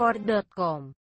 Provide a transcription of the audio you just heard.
menararecord.com.